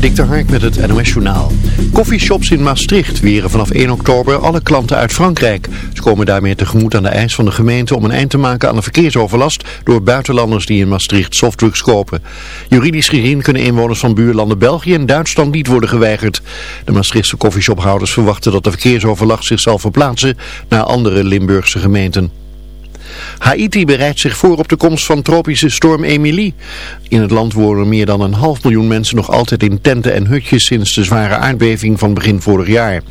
Dik Hark met het NOS Journaal. Coffeeshops in Maastricht weren vanaf 1 oktober alle klanten uit Frankrijk. Ze komen daarmee tegemoet aan de eis van de gemeente om een eind te maken aan de verkeersoverlast door buitenlanders die in Maastricht softdrugs kopen. Juridisch gezien kunnen inwoners van buurlanden België en Duitsland niet worden geweigerd. De Maastrichtse coffeeshophouders verwachten dat de verkeersoverlast zich zal verplaatsen naar andere Limburgse gemeenten. Haiti bereidt zich voor op de komst van tropische storm Emilie. In het land wonen meer dan een half miljoen mensen nog altijd in tenten en hutjes sinds de zware aardbeving van begin vorig jaar.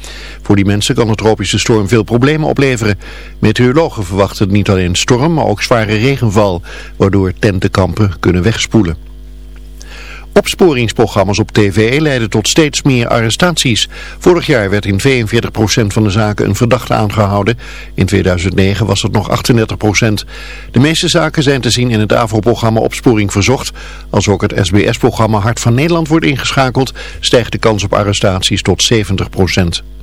Voor die mensen kan de tropische storm veel problemen opleveren. Meteorologen verwachten niet alleen storm, maar ook zware regenval, waardoor tentenkampen kunnen wegspoelen. Opsporingsprogramma's op tv leiden tot steeds meer arrestaties. Vorig jaar werd in 42% van de zaken een verdachte aangehouden. In 2009 was het nog 38%. De meeste zaken zijn te zien in het AVRO-programma Opsporing Verzocht. Als ook het SBS-programma Hart van Nederland wordt ingeschakeld, stijgt de kans op arrestaties tot 70%.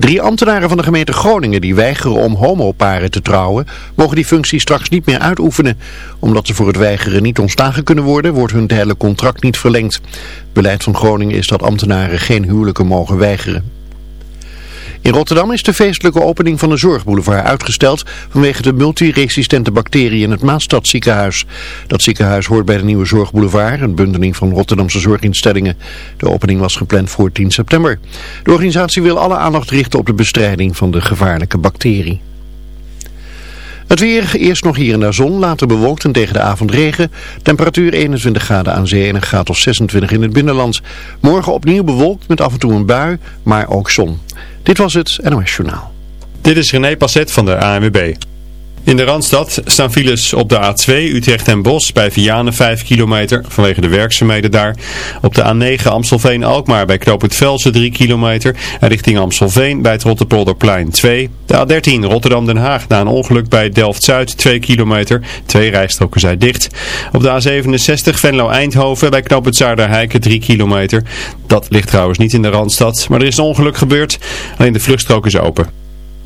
Drie ambtenaren van de gemeente Groningen die weigeren om homoparen te trouwen, mogen die functie straks niet meer uitoefenen. Omdat ze voor het weigeren niet ontslagen kunnen worden, wordt hun hele contract niet verlengd. Beleid van Groningen is dat ambtenaren geen huwelijken mogen weigeren. In Rotterdam is de feestelijke opening van de Zorgboulevard uitgesteld vanwege de multiresistente bacterie in het Maastadziekenhuis. Dat ziekenhuis hoort bij de nieuwe Zorgboulevard, een bundeling van Rotterdamse zorginstellingen. De opening was gepland voor 10 september. De organisatie wil alle aandacht richten op de bestrijding van de gevaarlijke bacterie. Het weer, eerst nog hier en daar zon, later bewolkt en tegen de avond regen. Temperatuur 21 graden aan zee en een graad of 26 in het binnenland. Morgen opnieuw bewolkt met af en toe een bui, maar ook zon. Dit was het NOS Journaal. Dit is René Passet van de ANWB. In de Randstad staan files op de A2 Utrecht en Bos bij Vianen 5 kilometer vanwege de werkzaamheden daar. Op de A9 Amstelveen-Alkmaar bij Knoop het Velsen 3 kilometer en richting Amstelveen bij het Rotterpolderplein 2. De A13 Rotterdam-Den Haag na een ongeluk bij Delft-Zuid 2 kilometer. Twee rijstroken zijn dicht. Op de A67 Venlo-Eindhoven bij Knoop het Zaarderheiken 3 kilometer. Dat ligt trouwens niet in de Randstad, maar er is een ongeluk gebeurd. Alleen de vluchtstrook is open.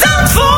Zandvoort.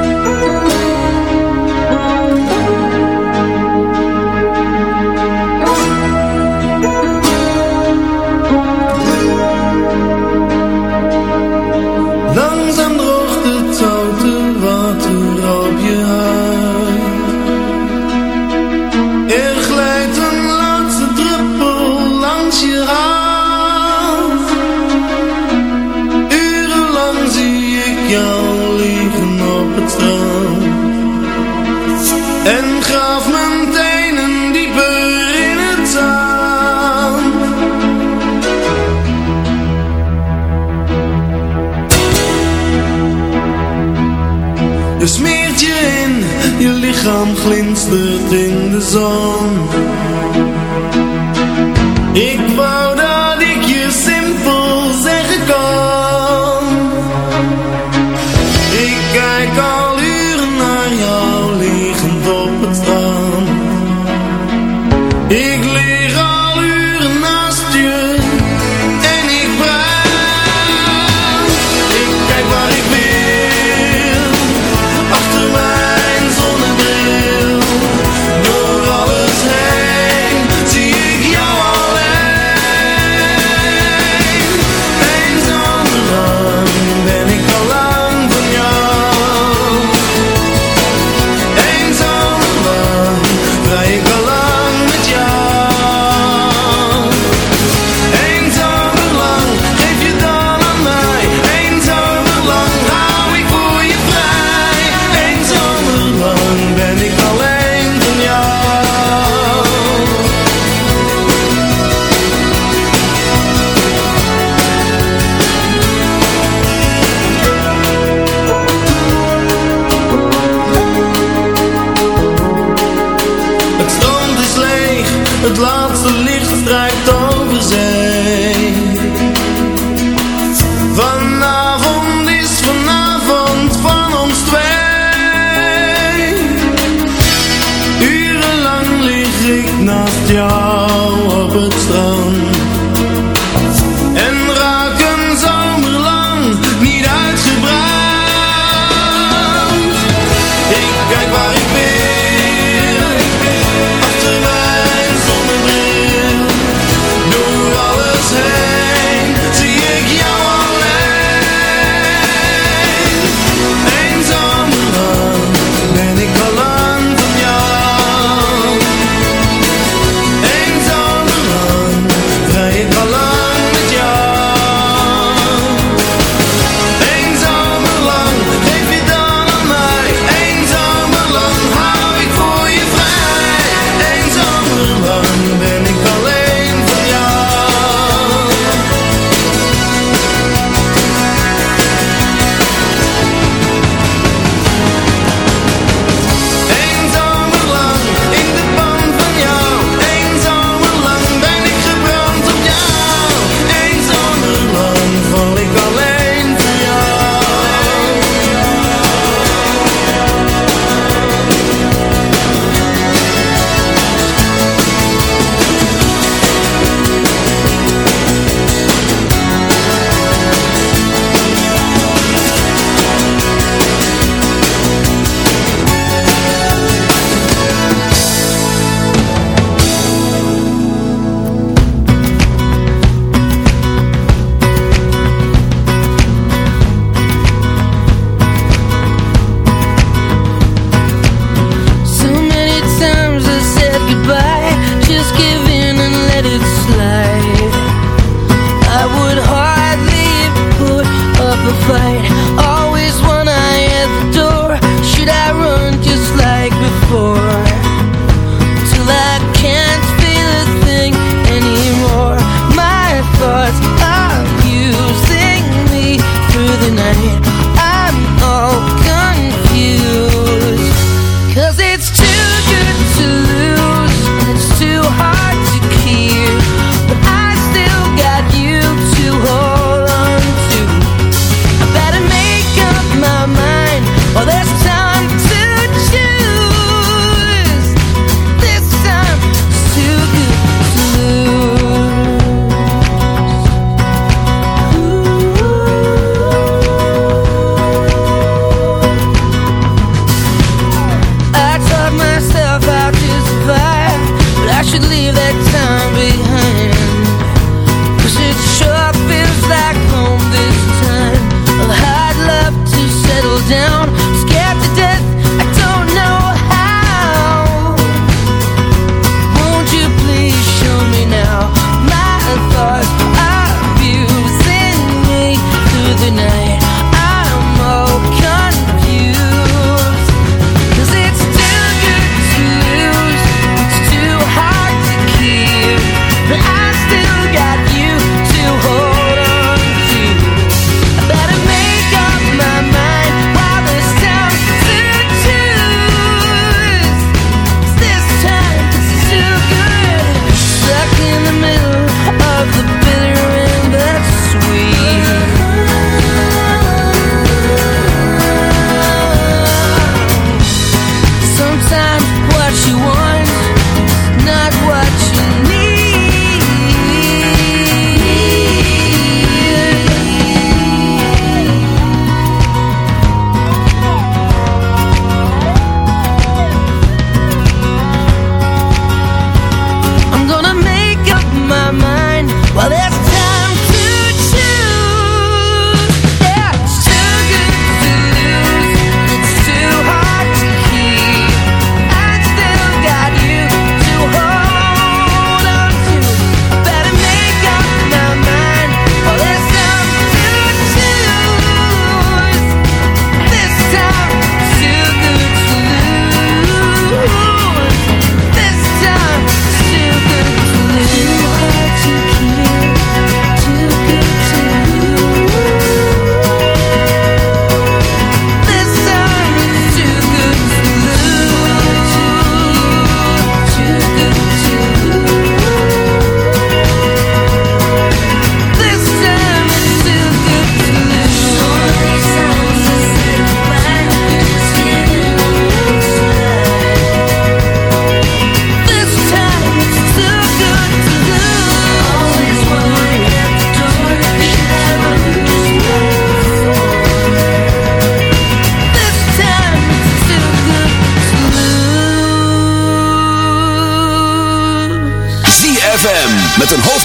Lichaam glinstert in de zon. Ik wou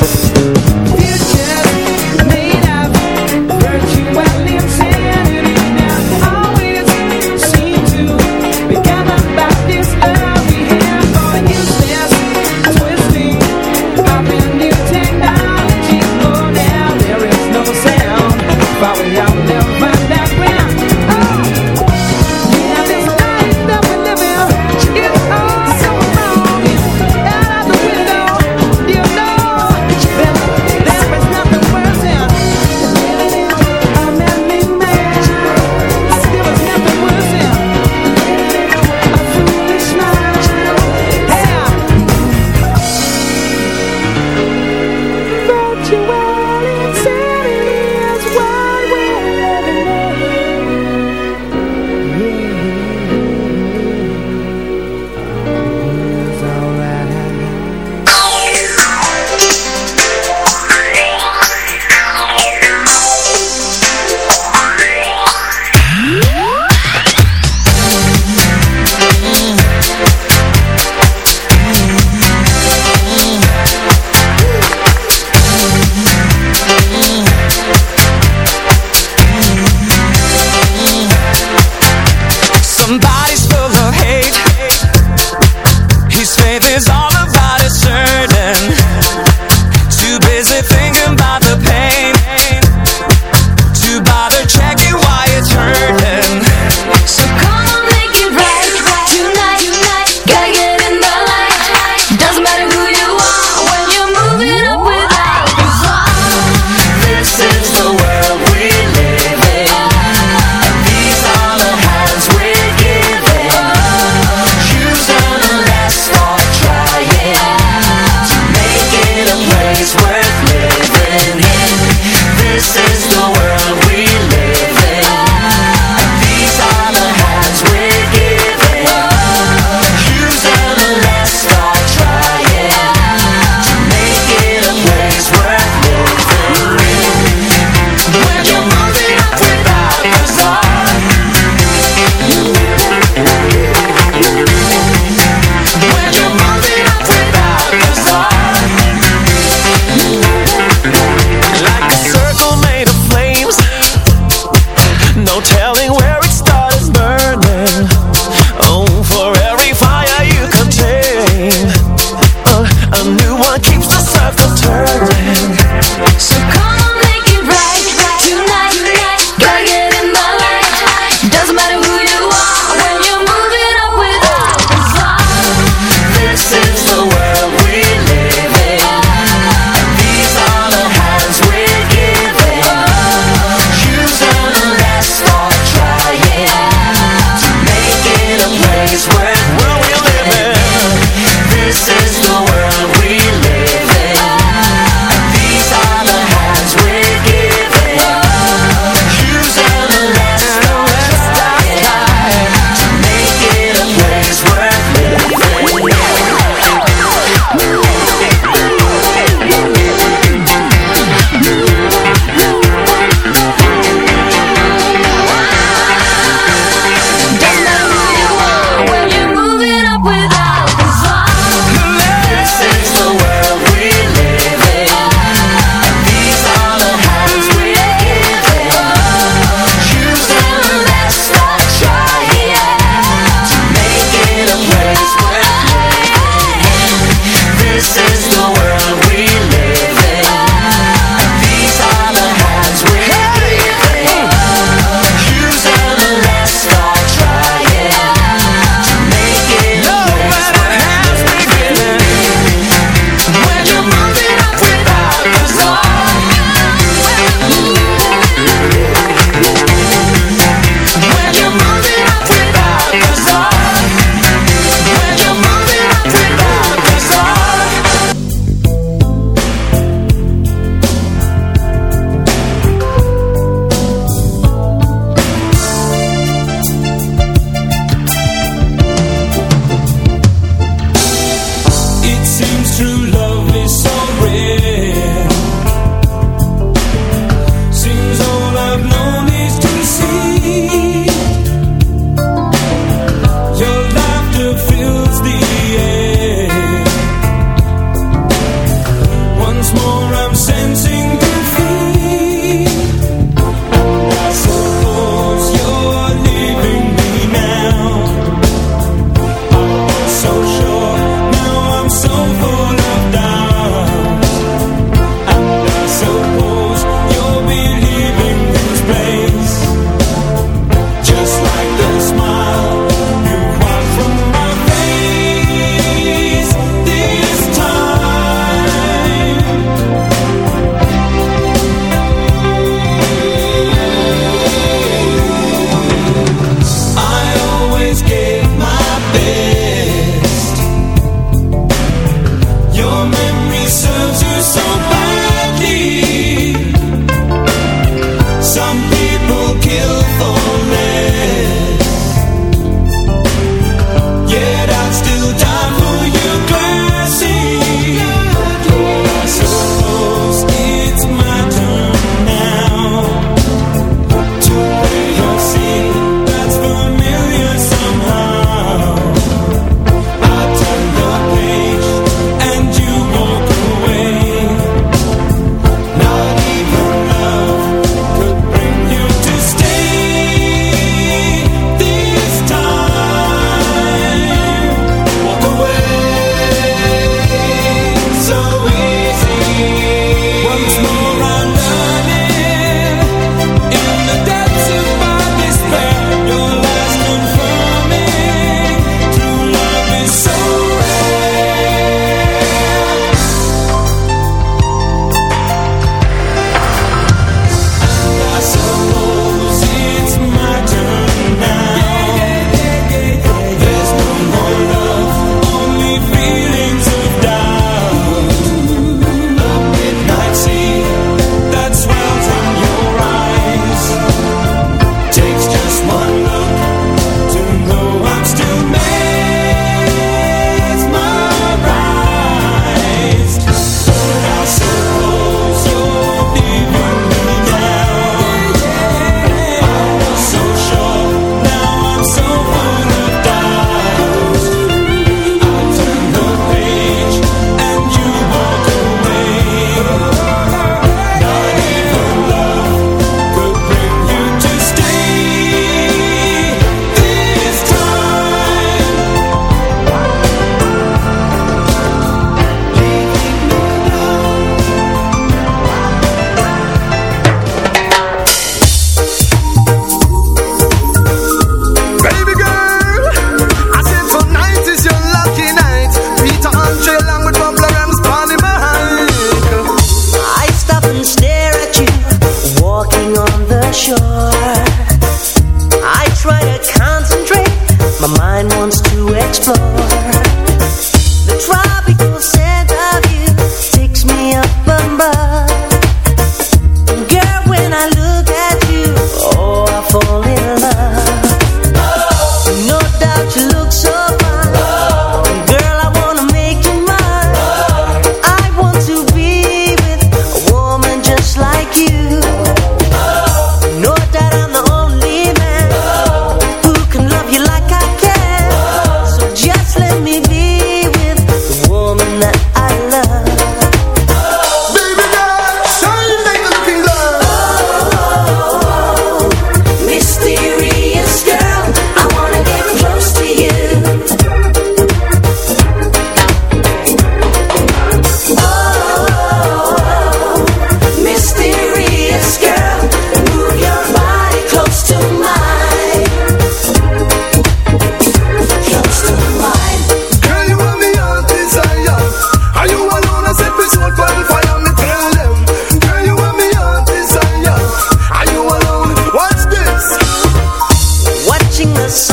Peace.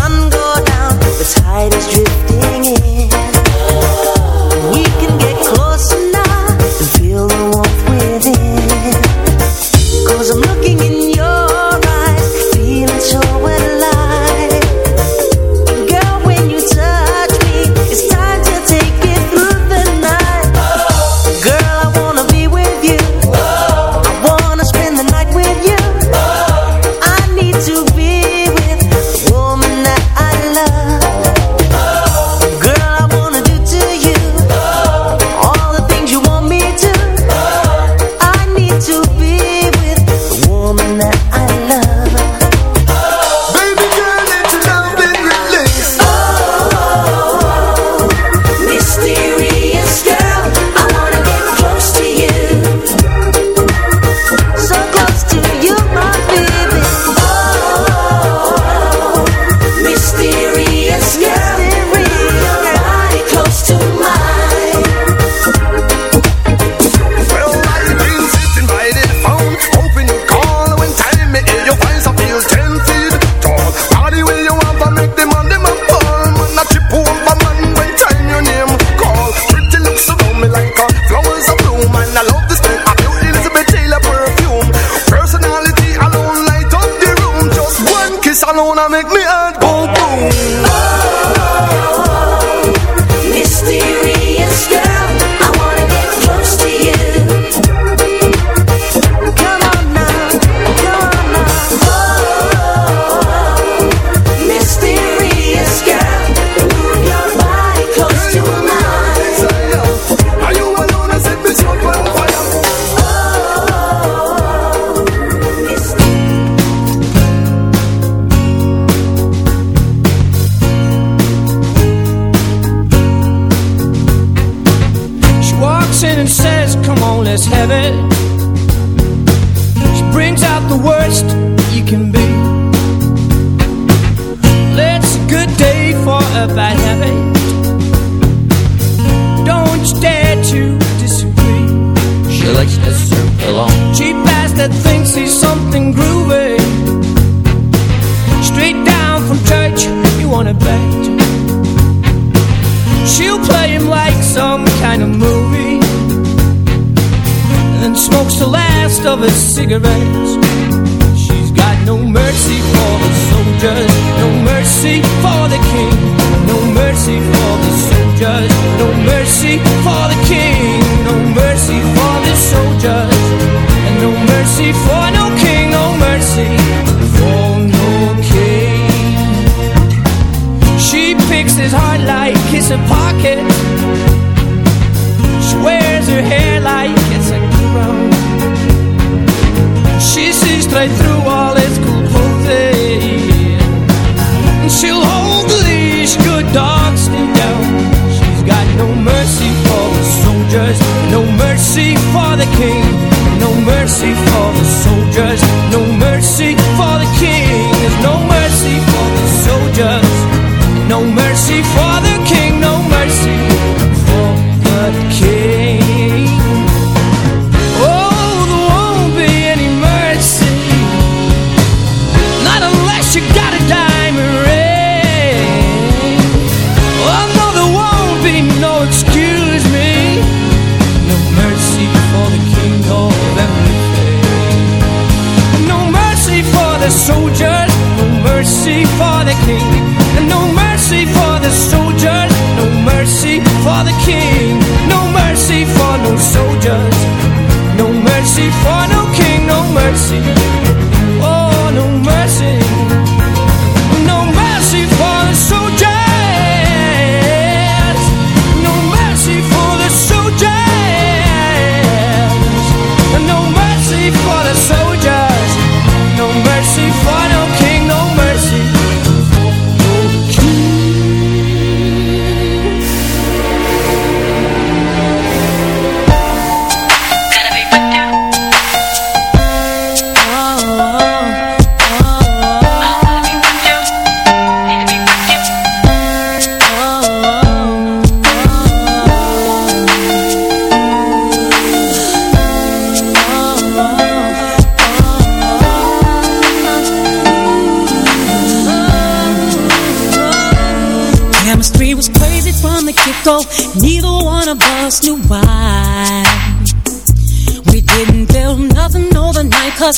sun go down, the tide is drifting in.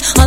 On.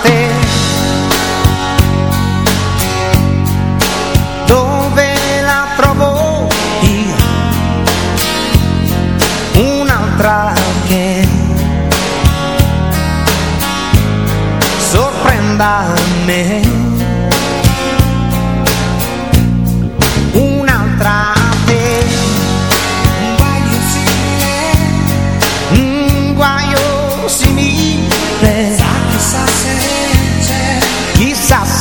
Te. Dove la trovo io? Un'altra che sorprenda me. Un'altra te. Un guaio simile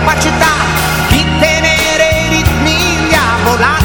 capacità di tenere i ritmi a volare.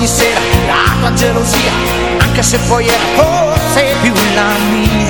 ogni sera la tua gelosia Anche se poi è forse più la mia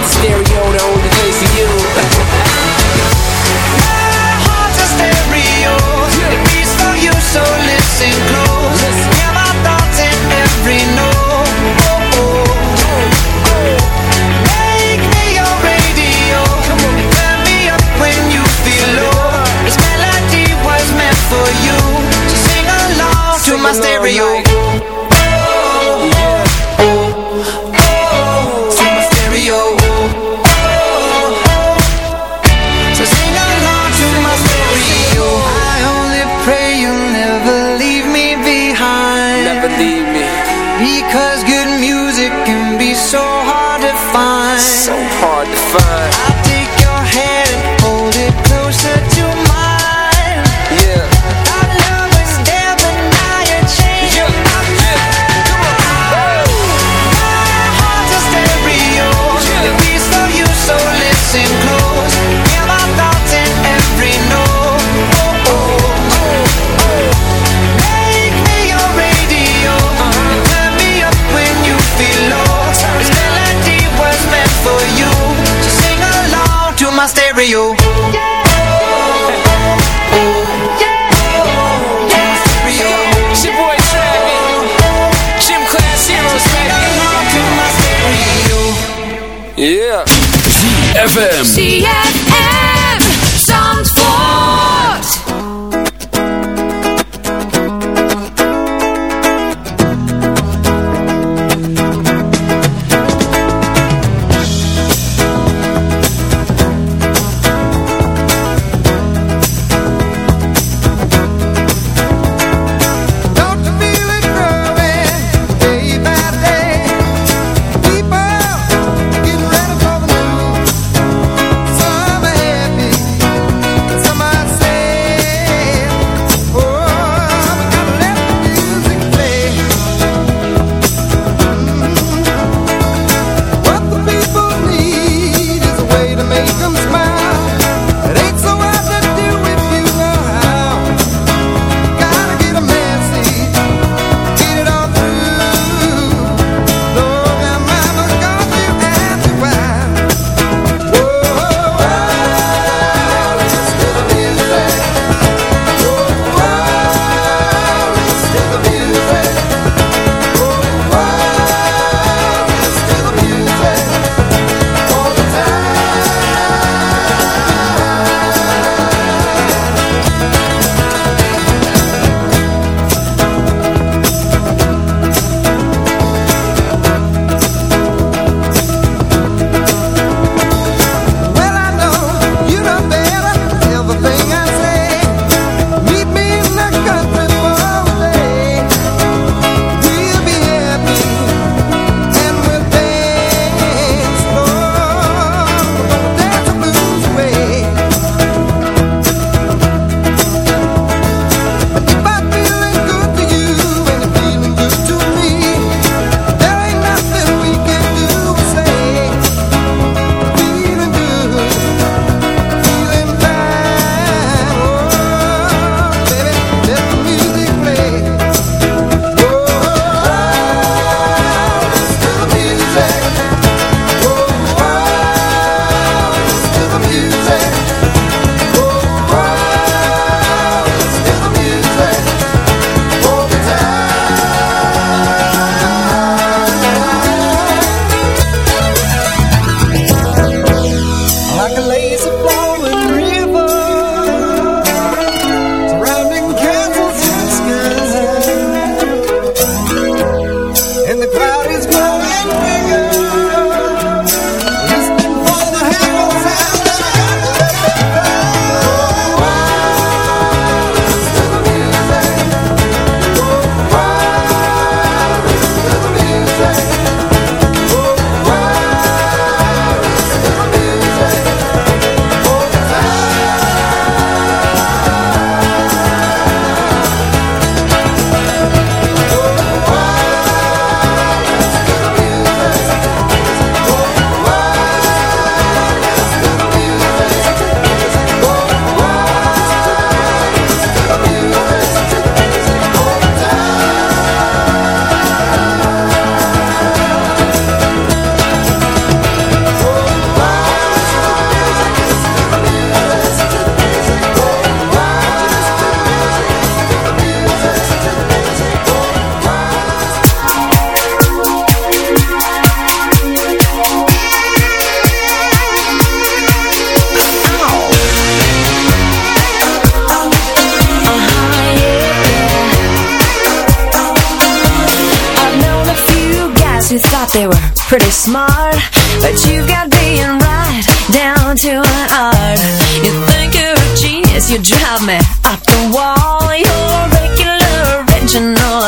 stereo,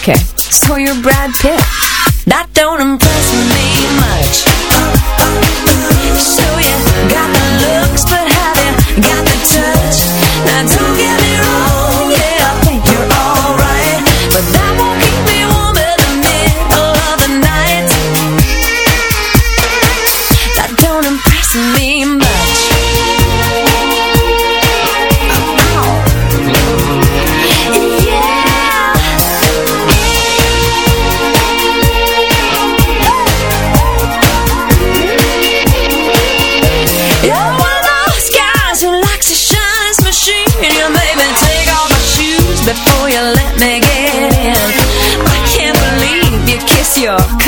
Okay, so you're Brad Pitt.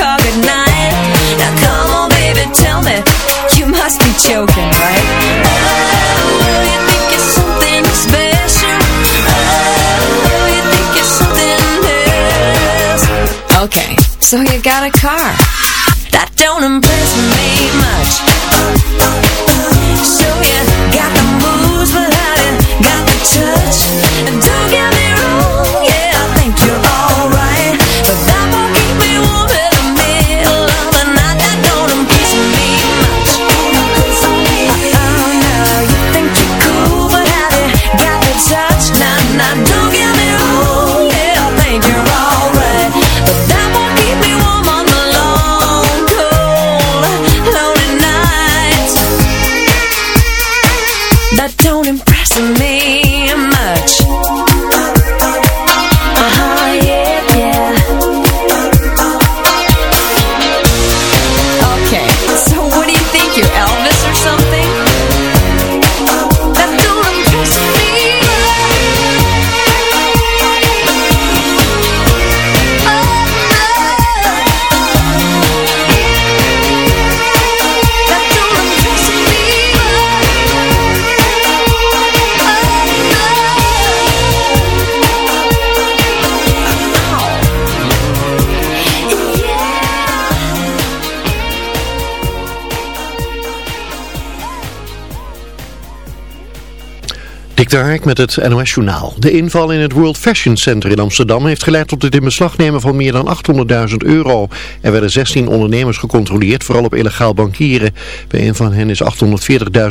night. Now come on baby, tell me You must be choking, right? Oh, oh, okay, so you got a car That don't impress me much. So you got Hark met het NOS Journaal. De inval in het World Fashion Center in Amsterdam heeft geleid tot het in beslag nemen van meer dan 800.000 euro. Er werden 16 ondernemers gecontroleerd, vooral op illegaal bankieren. Bij een van hen is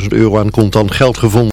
840.000 euro aan contant geld gevonden.